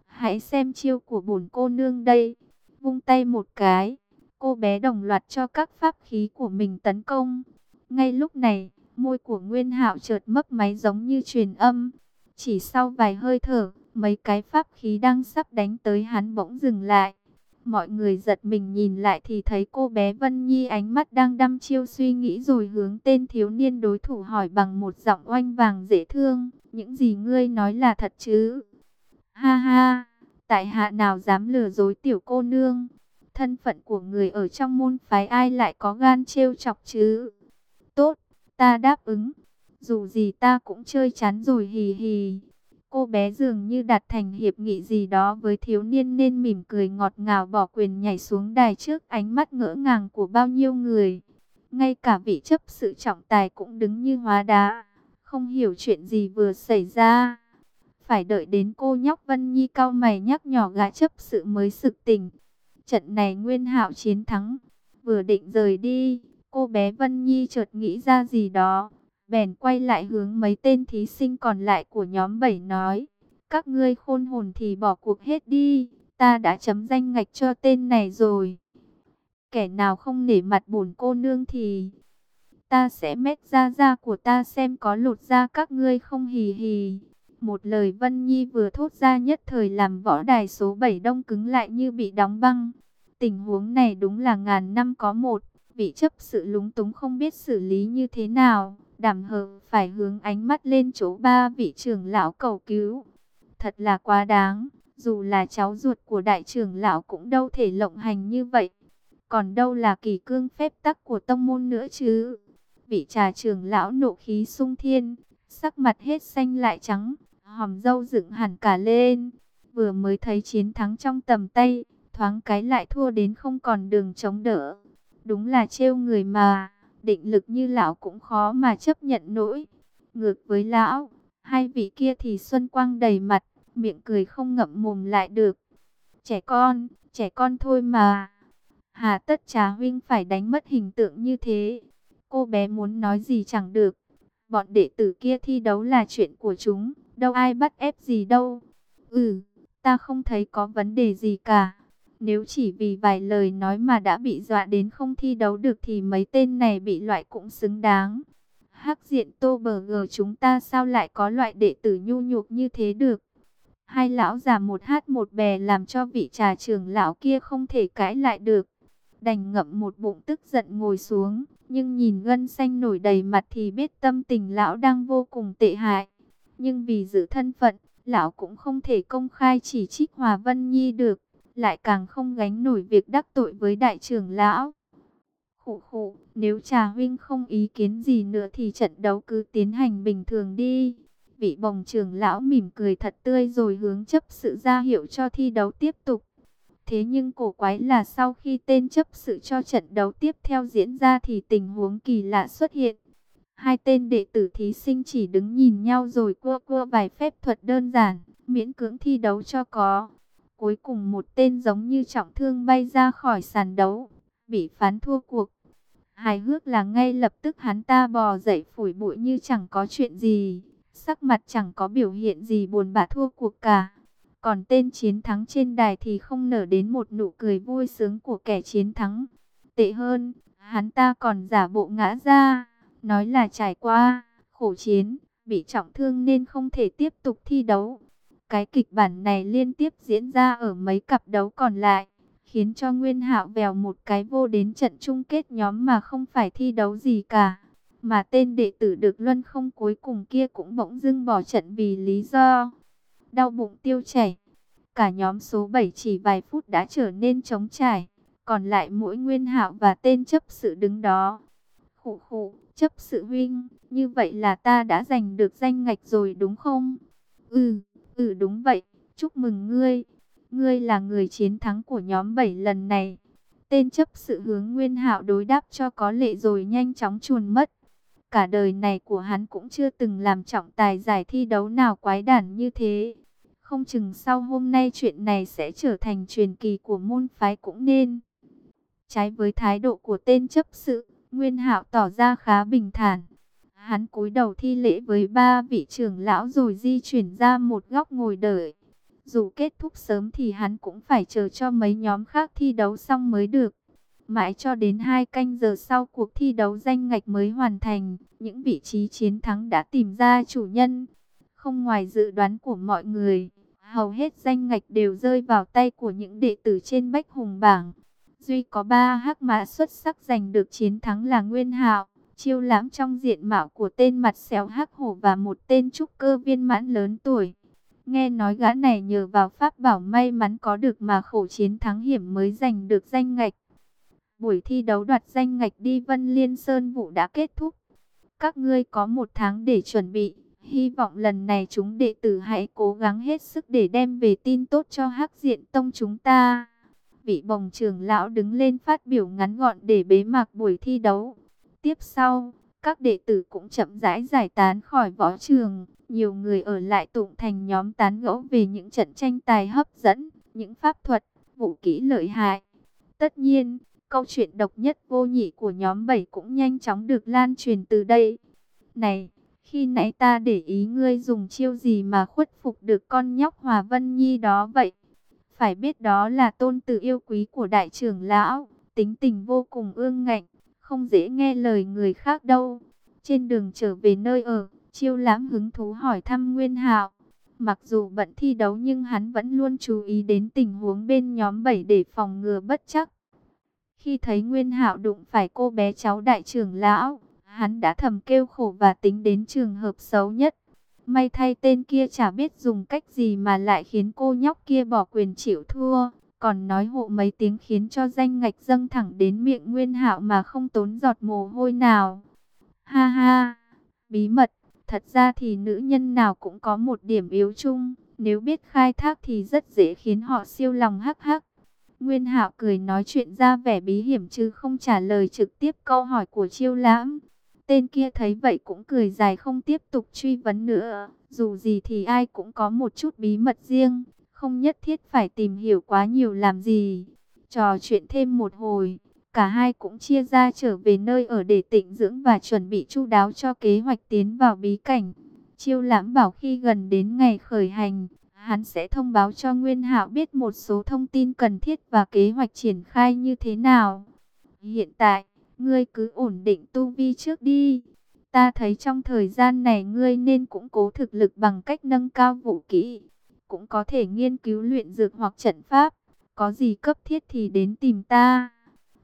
Hãy xem chiêu của bổn cô nương đây. Vung tay một cái, cô bé đồng loạt cho các pháp khí của mình tấn công. Ngay lúc này, môi của Nguyên Hạo chợt mấp máy giống như truyền âm. Chỉ sau vài hơi thở, mấy cái pháp khí đang sắp đánh tới hắn bỗng dừng lại. Mọi người giật mình nhìn lại thì thấy cô bé Vân Nhi ánh mắt đang đăm chiêu suy nghĩ rồi hướng tên thiếu niên đối thủ hỏi bằng một giọng oanh vàng dễ thương. Những gì ngươi nói là thật chứ? Ha ha, tại hạ nào dám lừa dối tiểu cô nương? Thân phận của người ở trong môn phái ai lại có gan trêu chọc chứ? Tốt, ta đáp ứng. Dù gì ta cũng chơi chán rồi hì hì. Cô bé dường như đặt thành hiệp nghị gì đó với thiếu niên nên mỉm cười ngọt ngào bỏ quyền nhảy xuống đài trước ánh mắt ngỡ ngàng của bao nhiêu người. Ngay cả vị chấp sự trọng tài cũng đứng như hóa đá, không hiểu chuyện gì vừa xảy ra. Phải đợi đến cô nhóc Vân Nhi cao mày nhắc nhỏ gã chấp sự mới sực tỉnh. Trận này Nguyên Hạo chiến thắng, vừa định rời đi, cô bé Vân Nhi chợt nghĩ ra gì đó bèn quay lại hướng mấy tên thí sinh còn lại của nhóm 7 nói, các ngươi khôn hồn thì bỏ cuộc hết đi, ta đã chấm danh ngạch cho tên này rồi. Kẻ nào không nể mặt bổn cô nương thì ta sẽ mét ra da của ta xem có lột ra các ngươi không hì hì. Một lời Vân Nhi vừa thốt ra nhất thời làm võ đài số 7 đông cứng lại như bị đóng băng. Tình huống này đúng là ngàn năm có một, vị chấp sự lúng túng không biết xử lý như thế nào. Đàm hờ phải hướng ánh mắt lên chỗ ba vị trưởng lão cầu cứu. Thật là quá đáng, dù là cháu ruột của đại trưởng lão cũng đâu thể lộng hành như vậy. Còn đâu là kỳ cương phép tắc của tông môn nữa chứ. Vị trà trưởng lão nộ khí sung thiên, sắc mặt hết xanh lại trắng, hòm dâu dựng hẳn cả lên. Vừa mới thấy chiến thắng trong tầm tay, thoáng cái lại thua đến không còn đường chống đỡ. Đúng là trêu người mà định lực như lão cũng khó mà chấp nhận nổi. Ngược với lão, hai vị kia thì xuân quang đầy mặt, miệng cười không ngậm mồm lại được. Trẻ con, trẻ con thôi mà. Hà tất trà huynh phải đánh mất hình tượng như thế. Cô bé muốn nói gì chẳng được. Bọn đệ tử kia thi đấu là chuyện của chúng, đâu ai bắt ép gì đâu. Ừ, ta không thấy có vấn đề gì cả. Nếu chỉ vì vài lời nói mà đã bị dọa đến không thi đấu được thì mấy tên này bị loại cũng xứng đáng. Hắc diện tô bờ gờ chúng ta sao lại có loại đệ tử nhu nhục như thế được. Hai lão già một hát một bè làm cho vị trà trưởng lão kia không thể cãi lại được. Đành ngậm một bụng tức giận ngồi xuống, nhưng nhìn gân xanh nổi đầy mặt thì biết tâm tình lão đang vô cùng tệ hại. Nhưng vì giữ thân phận, lão cũng không thể công khai chỉ trích Hòa Vân Nhi được, lại càng không gánh nổi việc đắc tội với đại trưởng lão. Khụ khụ, nếu trà huynh không ý kiến gì nữa thì trận đấu cứ tiến hành bình thường đi. Vị bồng trưởng lão mỉm cười thật tươi rồi hướng chấp sự ra hiệu cho thi đấu tiếp tục. Thế nhưng cổ quái là sau khi tên chấp sự cho trận đấu tiếp theo diễn ra thì tình huống kỳ lạ xuất hiện. Hai tên đệ tử thí sinh chỉ đứng nhìn nhau rồi cua cua vài phép thuật đơn giản, miễn cưỡng thi đấu cho có. Cuối cùng một tên giống như trọng thương bay ra khỏi sàn đấu, bị phán thua cuộc. Hài hước là ngay lập tức hắn ta bò dậy phủi bụi như chẳng có chuyện gì, sắc mặt chẳng có biểu hiện gì buồn bã thua cuộc cả. Còn tên chiến thắng trên đài thì không nở đến một nụ cười vui sướng của kẻ chiến thắng. Tệ hơn, hắn ta còn giả bộ ngã ra, nói là trải qua, khổ chiến, bị trọng thương nên không thể tiếp tục thi đấu. Cái kịch bản này liên tiếp diễn ra ở mấy cặp đấu còn lại, khiến cho Nguyên Hạo vèo một cái vô đến trận chung kết nhóm mà không phải thi đấu gì cả. Mà tên đệ tử được luân không cuối cùng kia cũng bỗng dưng bỏ trận vì lý do đau bụng tiêu chảy. Cả nhóm số 7 chỉ vài phút đã trở nên trống trải, còn lại mỗi Nguyên Hạo và tên chấp sự đứng đó. Khụ khụ, chấp sự huynh, như vậy là ta đã giành được danh ngạch rồi đúng không? Ừ, ừ đúng vậy, chúc mừng ngươi. Ngươi là người chiến thắng của nhóm 7 lần này. Tên chấp sự hướng Nguyên Hạo đối đáp cho có lệ rồi nhanh chóng chuồn mất. Cả đời này của hắn cũng chưa từng làm trọng tài giải thi đấu nào quái đản như thế. Không chừng sau hôm nay chuyện này sẽ trở thành truyền kỳ của môn phái cũng nên. Trái với thái độ của tên chấp sự, Nguyên Hạo tỏ ra khá bình thản. Hắn cúi đầu thi lễ với ba vị trưởng lão rồi di chuyển ra một góc ngồi đợi. Dù kết thúc sớm thì hắn cũng phải chờ cho mấy nhóm khác thi đấu xong mới được. Mãi cho đến hai canh giờ sau cuộc thi đấu danh ngạch mới hoàn thành, những vị trí chiến thắng đã tìm ra chủ nhân. Không ngoài dự đoán của mọi người, hầu hết danh ngạch đều rơi vào tay của những đệ tử trên bách hùng bảng. Duy có ba hắc mã xuất sắc giành được chiến thắng là Nguyên Hạo, chiêu lãm trong diện mạo của tên mặt xéo hắc hổ và một tên trúc cơ viên mãn lớn tuổi. Nghe nói gã này nhờ vào pháp bảo may mắn có được mà khổ chiến thắng hiểm mới giành được danh ngạch. Buổi thi đấu đoạt danh ngạch đi Vân Liên Sơn vụ đã kết thúc. Các ngươi có một tháng để chuẩn bị. Hy vọng lần này chúng đệ tử hãy cố gắng hết sức để đem về tin tốt cho hắc diện tông chúng ta. Vị bồng trưởng lão đứng lên phát biểu ngắn gọn để bế mạc buổi thi đấu. Tiếp sau, các đệ tử cũng chậm rãi giải tán khỏi võ trường. Nhiều người ở lại tụng thành nhóm tán gẫu về những trận tranh tài hấp dẫn, những pháp thuật, vũ kỹ lợi hại. Tất nhiên, câu chuyện độc nhất vô nhị của nhóm 7 cũng nhanh chóng được lan truyền từ đây. Này, khi nãy ta để ý ngươi dùng chiêu gì mà khuất phục được con nhóc Hòa Vân Nhi đó vậy? Phải biết đó là tôn tử yêu quý của đại trưởng lão, tính tình vô cùng ương ngạnh, không dễ nghe lời người khác đâu. Trên đường trở về nơi ở, chiêu lãm hứng thú hỏi thăm Nguyên Hạo. Mặc dù bận thi đấu nhưng hắn vẫn luôn chú ý đến tình huống bên nhóm 7 để phòng ngừa bất chắc. Khi thấy Nguyên Hạo đụng phải cô bé cháu đại trưởng lão, hắn đã thầm kêu khổ và tính đến trường hợp xấu nhất. May thay tên kia chả biết dùng cách gì mà lại khiến cô nhóc kia bỏ quyền chịu thua, còn nói hộ mấy tiếng khiến cho danh ngạch dâng thẳng đến miệng Nguyên Hạo mà không tốn giọt mồ hôi nào. Ha ha, bí mật, thật ra thì nữ nhân nào cũng có một điểm yếu chung, nếu biết khai thác thì rất dễ khiến họ siêu lòng hắc hắc. Nguyên Hạo cười nói chuyện ra vẻ bí hiểm chứ không trả lời trực tiếp câu hỏi của Chiêu Lãm. Tên kia thấy vậy cũng cười dài không tiếp tục truy vấn nữa. Dù gì thì ai cũng có một chút bí mật riêng, không nhất thiết phải tìm hiểu quá nhiều làm gì. Trò chuyện thêm một hồi, cả hai cũng chia ra trở về nơi ở để tịnh dưỡng và chuẩn bị chu đáo cho kế hoạch tiến vào bí cảnh. Chiêu lãm bảo khi gần đến ngày khởi hành, hắn sẽ thông báo cho Nguyên Hạo biết một số thông tin cần thiết và kế hoạch triển khai như thế nào. Hiện tại, ngươi cứ ổn định tu vi trước đi. Ta thấy trong thời gian này ngươi nên cũng cố thực lực bằng cách nâng cao vũ kỹ. Có thể nghiên cứu luyện dược hoặc trận pháp. Có gì cấp thiết thì đến tìm ta.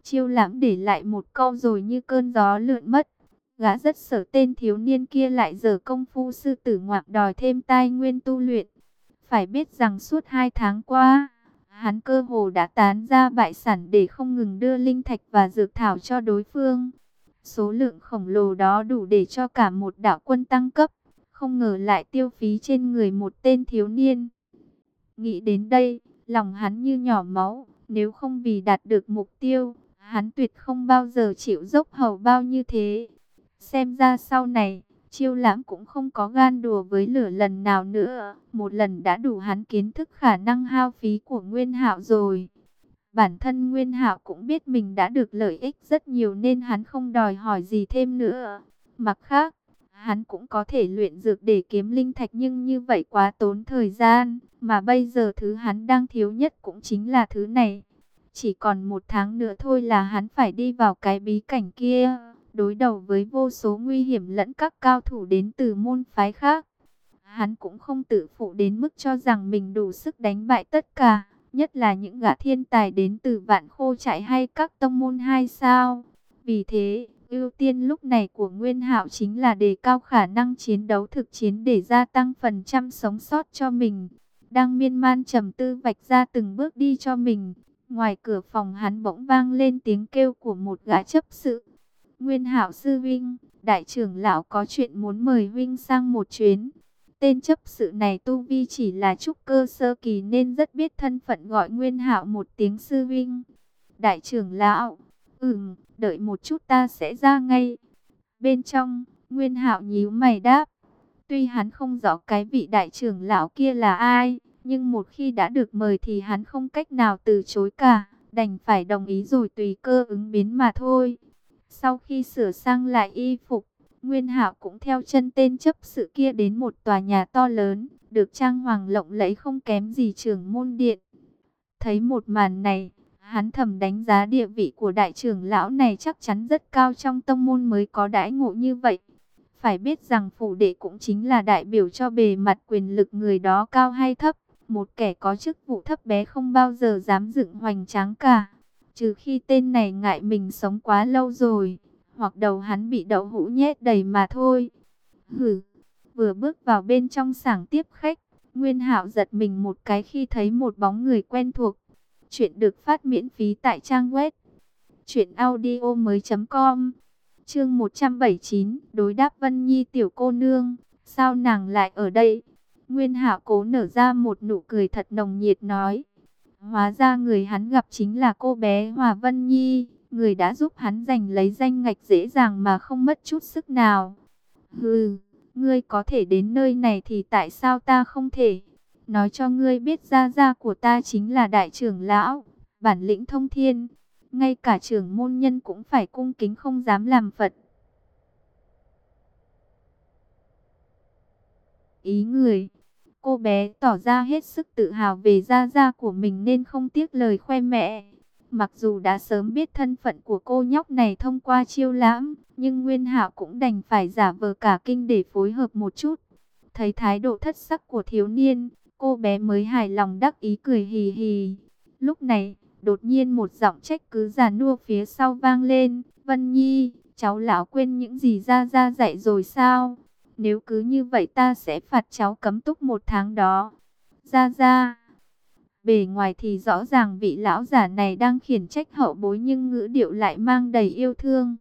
Chiêu lãm để lại một câu rồi như cơn gió lượn mất. Gã rất sợ tên thiếu niên kia lại giờ công phu sư tử ngoạm đòi thêm tai nguyên tu luyện. Phải biết rằng suốt hai tháng qua, hắn cơ hồ đã tán ra bại sản để không ngừng đưa linh thạch và dược thảo cho đối phương. Số lượng khổng lồ đó đủ để cho cả một đạo quân tăng cấp, không ngờ lại tiêu phí trên người một tên thiếu niên. Nghĩ đến đây, lòng hắn như nhỏ máu, nếu không vì đạt được mục tiêu, hắn tuyệt không bao giờ chịu dốc hầu bao như thế. Xem ra sau này, chiêu lãm cũng không có gan đùa với lửa lần nào nữa. Một lần đã đủ hắn kiến thức khả năng hao phí của Nguyên hạo rồi. Bản thân Nguyên hạo cũng biết mình đã được lợi ích rất nhiều nên hắn không đòi hỏi gì thêm nữa. Mặt khác, hắn cũng có thể luyện dược để kiếm linh thạch nhưng như vậy quá tốn thời gian. Mà bây giờ thứ hắn đang thiếu nhất cũng chính là thứ này. Chỉ còn một tháng nữa thôi là hắn phải đi vào cái bí cảnh kia đối đầu với vô số nguy hiểm lẫn các cao thủ đến từ môn phái khác. Hắn cũng không tự phụ đến mức cho rằng mình đủ sức đánh bại tất cả, nhất là những gã thiên tài đến từ vạn khô chạy hay các tông môn hai sao. Vì thế, ưu tiên lúc này của Nguyên Hạo chính là đề cao khả năng chiến đấu thực chiến để gia tăng phần trăm sống sót cho mình. Đang miên man trầm tư vạch ra từng bước đi cho mình. Ngoài cửa phòng hắn bỗng vang lên tiếng kêu của một gã chấp sự. Nguyên Hạo sư huynh, đại trưởng lão có chuyện muốn mời huynh sang một chuyến. Tên chấp sự này tu vi chỉ là trúc cơ sơ kỳ nên rất biết thân phận gọi Nguyên Hạo một tiếng sư huynh. Đại trưởng lão, ừm, đợi một chút ta sẽ ra ngay. Bên trong, Nguyên Hạo nhíu mày đáp. Tuy hắn không rõ cái vị đại trưởng lão kia là ai, nhưng một khi đã được mời thì hắn không cách nào từ chối cả, đành phải đồng ý rồi tùy cơ ứng biến mà thôi. Sau khi sửa sang lại y phục, Nguyên Hạo cũng theo chân tên chấp sự kia đến một tòa nhà to lớn, được trang hoàng lộng lẫy không kém gì trưởng môn điện. Thấy một màn này, hắn thầm đánh giá địa vị của đại trưởng lão này chắc chắn rất cao trong tông môn mới có đãi ngộ như vậy. Phải biết rằng phủ đệ cũng chính là đại biểu cho bề mặt quyền lực người đó cao hay thấp. Một kẻ có chức vụ thấp bé không bao giờ dám dựng hoành tráng cả. Trừ khi tên này ngại mình sống quá lâu rồi, hoặc đầu hắn bị đậu hũ nhét đầy mà thôi. Hử, vừa bước vào bên trong sảng tiếp khách, Nguyên Hạo giật mình một cái khi thấy một bóng người quen thuộc. Chuyện được phát miễn phí tại trang web truyệnaudiomoi.com. Chương 179, đối đáp Vân Nhi tiểu cô nương, sao nàng lại ở đây? Nguyên Hạ cố nở ra một nụ cười thật nồng nhiệt nói: Hóa ra người hắn gặp chính là cô bé Hòa Vân Nhi, người đã giúp hắn giành lấy danh ngạch dễ dàng mà không mất chút sức nào. Hừ, ngươi có thể đến nơi này thì tại sao ta không thể? Nói cho ngươi biết gia gia của ta chính là đại trưởng lão, bản lĩnh thông thiên. Ngay cả trưởng môn nhân cũng phải cung kính không dám làm Phật. Ý người Cô bé tỏ ra hết sức tự hào về gia gia của mình nên không tiếc lời khoe mẹ. Mặc dù đã sớm biết thân phận của cô nhóc này thông qua chiêu lãm, nhưng Nguyên Hạo cũng đành phải giả vờ cả kinh để phối hợp một chút. Thấy thái độ thất sắc của thiếu niên, cô bé mới hài lòng đắc ý cười hì hì. Lúc này, đột nhiên một giọng trách cứ già nua phía sau vang lên. Vân Nhi, cháu lão quên những gì ra ra dạy rồi sao? Nếu cứ như vậy ta sẽ phạt cháu cấm túc một tháng đó. Ra ra. Bề ngoài thì rõ ràng vị lão giả này đang khiển trách hậu bối nhưng ngữ điệu lại mang đầy yêu thương.